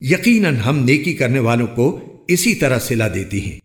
یقیناً ہم نیکی کرنے والوں کو اسی طرح سلا دیتی ہیں۔